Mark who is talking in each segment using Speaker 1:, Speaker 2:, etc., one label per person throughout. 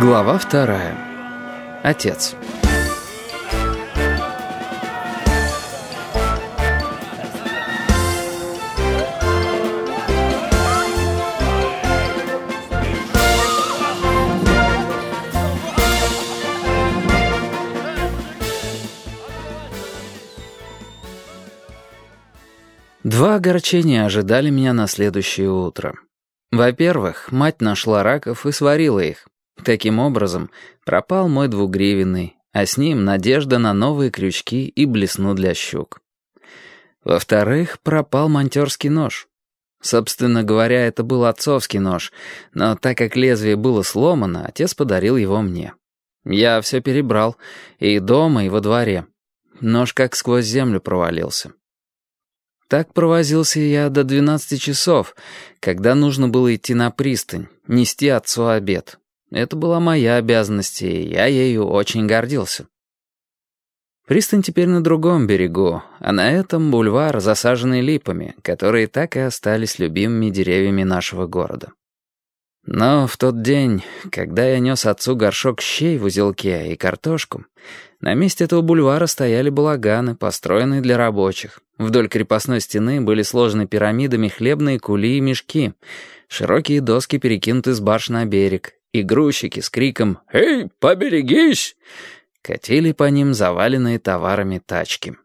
Speaker 1: Глава вторая. Отец. Два огорчения ожидали меня на следующее утро. Во-первых, мать нашла раков и сварила их. Таким образом, пропал мой двугривенный, а с ним надежда на новые крючки и блесну для щук. Во-вторых, пропал монтерский нож. Собственно говоря, это был отцовский нож, но так как лезвие было сломано, отец подарил его мне. Я все перебрал, и дома, и во дворе. Нож как сквозь землю провалился. Так провозился я до двенадцати часов, когда нужно было идти на пристань, нести отцу обед. Это была моя обязанность, и я ею очень гордился. Пристань теперь на другом берегу, а на этом бульвар, засаженный липами, которые так и остались любимыми деревьями нашего города. Но в тот день, когда я нес отцу горшок щей в узелке и картошку, на месте этого бульвара стояли балаганы, построенные для рабочих. Вдоль крепостной стены были сложены пирамидами хлебные кули и мешки, широкие доски перекинуты с баш на берег, и грузчики с криком «Эй, поберегись!» катили по ним заваленные товарами тачки.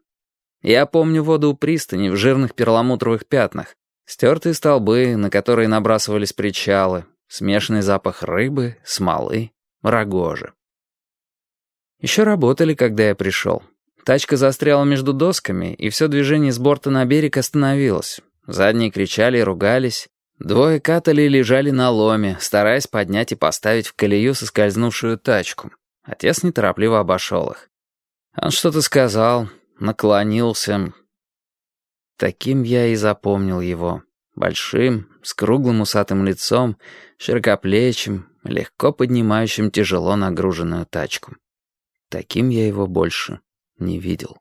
Speaker 1: Я помню воду у пристани в жирных перламутровых пятнах, стертые столбы, на которые набрасывались причалы, смешанный запах рыбы, смолы, рогожи. Еще работали, когда я пришел. Тачка застряла между досками, и все движение с борта на берег остановилось. Задние кричали и ругались, Двое катали лежали на ломе, стараясь поднять и поставить в колею соскользнувшую тачку. Отец неторопливо обошел их. Он что-то сказал, наклонился. Таким я и запомнил его. Большим, с круглым усатым лицом, широкоплечим, легко поднимающим тяжело нагруженную тачку. Таким я его больше не видел.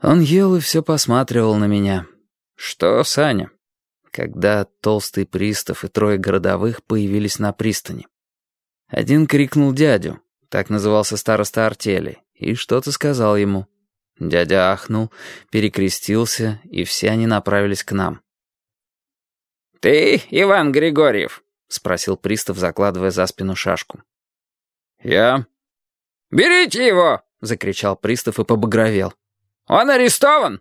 Speaker 1: Он ел и все посматривал на меня. «Что, Саня?» Когда толстый пристав и трое городовых появились на пристани. Один крикнул дядю, так назывался староста артели, и что-то сказал ему. Дядя ахнул, перекрестился, и все они направились к нам. «Ты Иван Григорьев?» — спросил пристав, закладывая за спину шашку. «Я». «Берите его!» — закричал пристав и побагровел. «Он арестован!»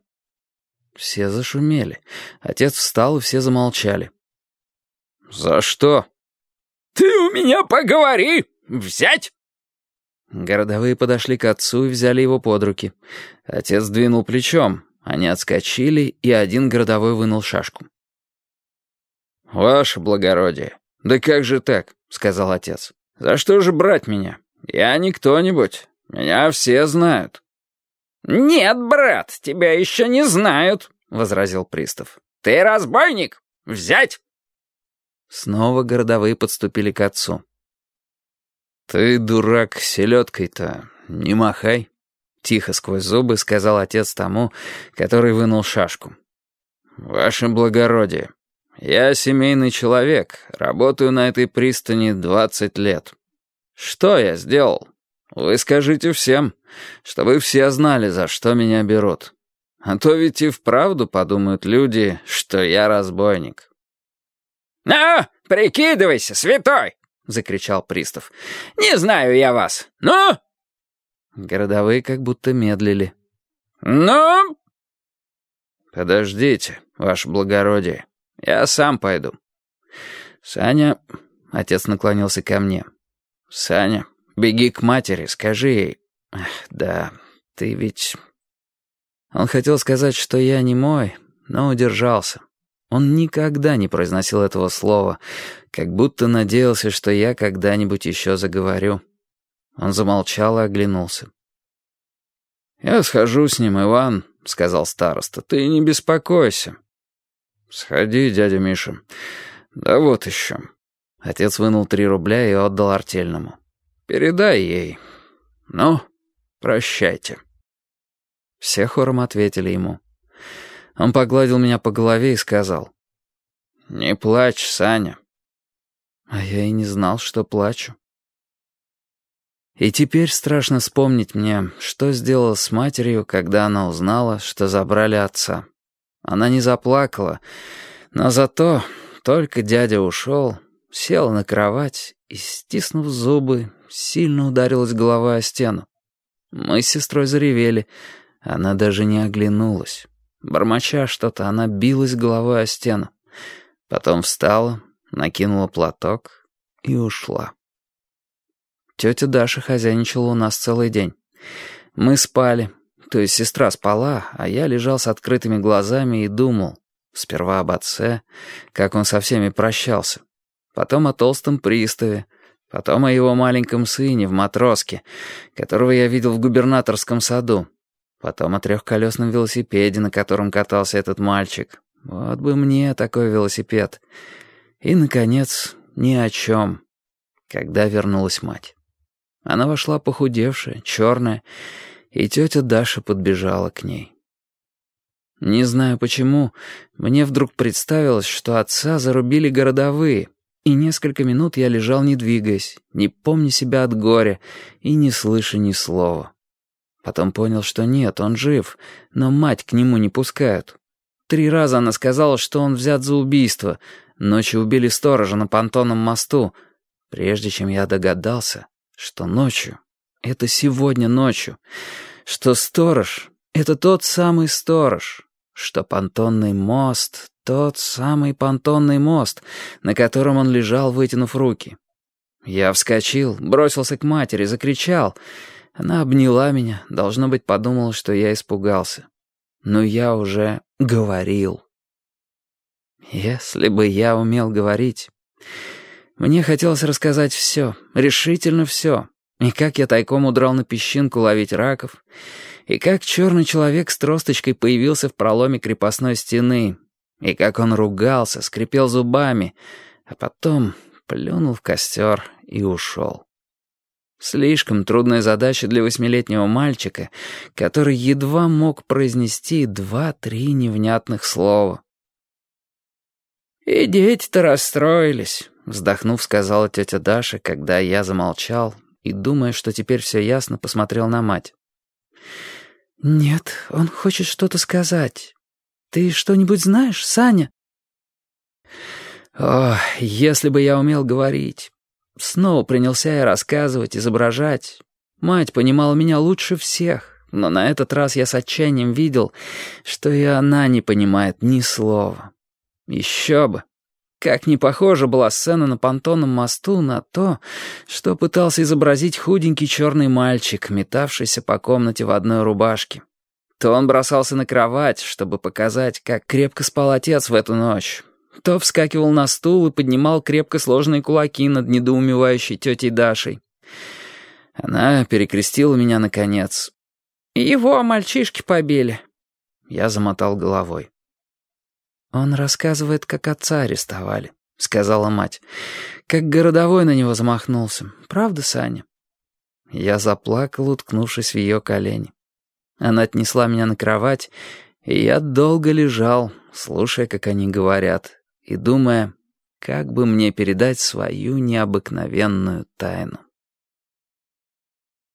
Speaker 1: Все зашумели. Отец встал, и все замолчали. «За что?» «Ты у меня поговори! Взять!» Городовые подошли к отцу и взяли его под руки. Отец двинул плечом. Они отскочили, и один городовой вынул шашку. «Ваше благородие, да как же так?» — сказал отец. «За что же брать меня? Я не кто-нибудь. Меня все знают». «Нет, брат, тебя еще не знают», — возразил пристав. «Ты разбойник! Взять!» Снова городовые подступили к отцу. «Ты, дурак, селедкой-то не махай», — тихо сквозь зубы сказал отец тому, который вынул шашку. «Ваше благородие, я семейный человек, работаю на этой пристани двадцать лет. Что я сделал? Вы скажите всем, чтобы все знали, за что меня берут. А то ведь и вправду подумают люди, что я разбойник». «Ну, прикидывайся, святой!» — закричал пристав. «Не знаю я вас. Ну?» Городовые как будто медлили. «Ну?» «Подождите, ваше благородие. Я сам пойду». «Саня...» — отец наклонился ко мне. «Саня, Беги к матери, скажи ей... Ах, да, ты ведь... Он хотел сказать, что я не мой, но удержался. Он никогда не произносил этого слова, как будто надеялся, что я когда-нибудь еще заговорю. Он замолчал и оглянулся. «Я схожу с ним, Иван», — сказал староста. «Ты не беспокойся». «Сходи, дядя Миша. Да вот еще». Отец вынул три рубля и отдал артельному. Передай ей. Ну, прощайте». Все хором ответили ему. Он погладил меня по голове и сказал. «Не плачь, Саня». А я и не знал, что плачу. И теперь страшно вспомнить мне, что сделала с матерью, когда она узнала, что забрали отца. Она не заплакала, но зато, только дядя ушел, села на кровать и, стиснув зубы, сильно ударилась головой о стену. Мы с сестрой заревели, она даже не оглянулась. Бормоча что-то, она билась головой о стену. Потом встала, накинула платок и ушла. Тетя Даша хозяйничала у нас целый день. Мы спали, то есть сестра спала, а я лежал с открытыми глазами и думал. Сперва об отце, как он со всеми прощался. Потом о толстом приставе, потом о его маленьком сыне в матроске, которого я видел в губернаторском саду. Потом о трехколесном велосипеде, на котором катался этот мальчик. Вот бы мне такой велосипед. И, наконец, ни о чем, когда вернулась мать. Она вошла похудевшая, черная, и тетя Даша подбежала к ней. Не знаю почему, мне вдруг представилось, что отца зарубили городовые, и несколько минут я лежал не двигаясь, не помня себя от горя и не слыша ни слова. Потом понял, что нет, он жив, но мать к нему не пускают. Три раза она сказала, что он взят за убийство. Ночью убили сторожа на понтонном мосту. Прежде чем я догадался, что ночью, это сегодня ночью, что сторож — это тот самый сторож, что понтонный мост — тот самый понтонный мост, на котором он лежал, вытянув руки. Я вскочил, бросился к матери, закричал. Она обняла меня, должно быть, подумала, что я испугался. Но я уже говорил. Если бы я умел говорить... Мне хотелось рассказать все, решительно все. И как я тайком удрал на песчинку ловить раков, и как черный человек с тросточкой появился в проломе крепостной стены, и как он ругался, скрипел зубами, а потом плюнул в костер и ушел. Слишком трудная задача для восьмилетнего мальчика, который едва мог произнести два-три невнятных слова. «И дети-то расстроились», — вздохнув, сказала тетя Даша, когда я замолчал и, думая, что теперь все ясно, посмотрел на мать. «Нет, он хочет что-то сказать. Ты что-нибудь знаешь, Саня?» О, если бы я умел говорить. Снова принялся я рассказывать, изображать. Мать понимала меня лучше всех, но на этот раз я с отчаянием видел, что и она не понимает ни слова. Еще бы. Как не похожа была сцена на понтонном мосту на то, что пытался изобразить худенький черный мальчик, метавшийся по комнате в одной рубашке. То он бросался на кровать, чтобы показать, как крепко спал отец в эту ночь. То вскакивал на стул и поднимал крепко сложенные кулаки над недоумевающей тетей Дашей. Она перекрестила меня наконец. «Его мальчишки побили». Я замотал головой. «Он рассказывает, как отца арестовали», — сказала мать. «Как городовой на него замахнулся. Правда, Саня?» Я заплакал, уткнувшись в ее колени. Она отнесла меня на кровать, и я долго лежал, слушая, как они говорят, и думая, как бы мне передать свою необыкновенную тайну.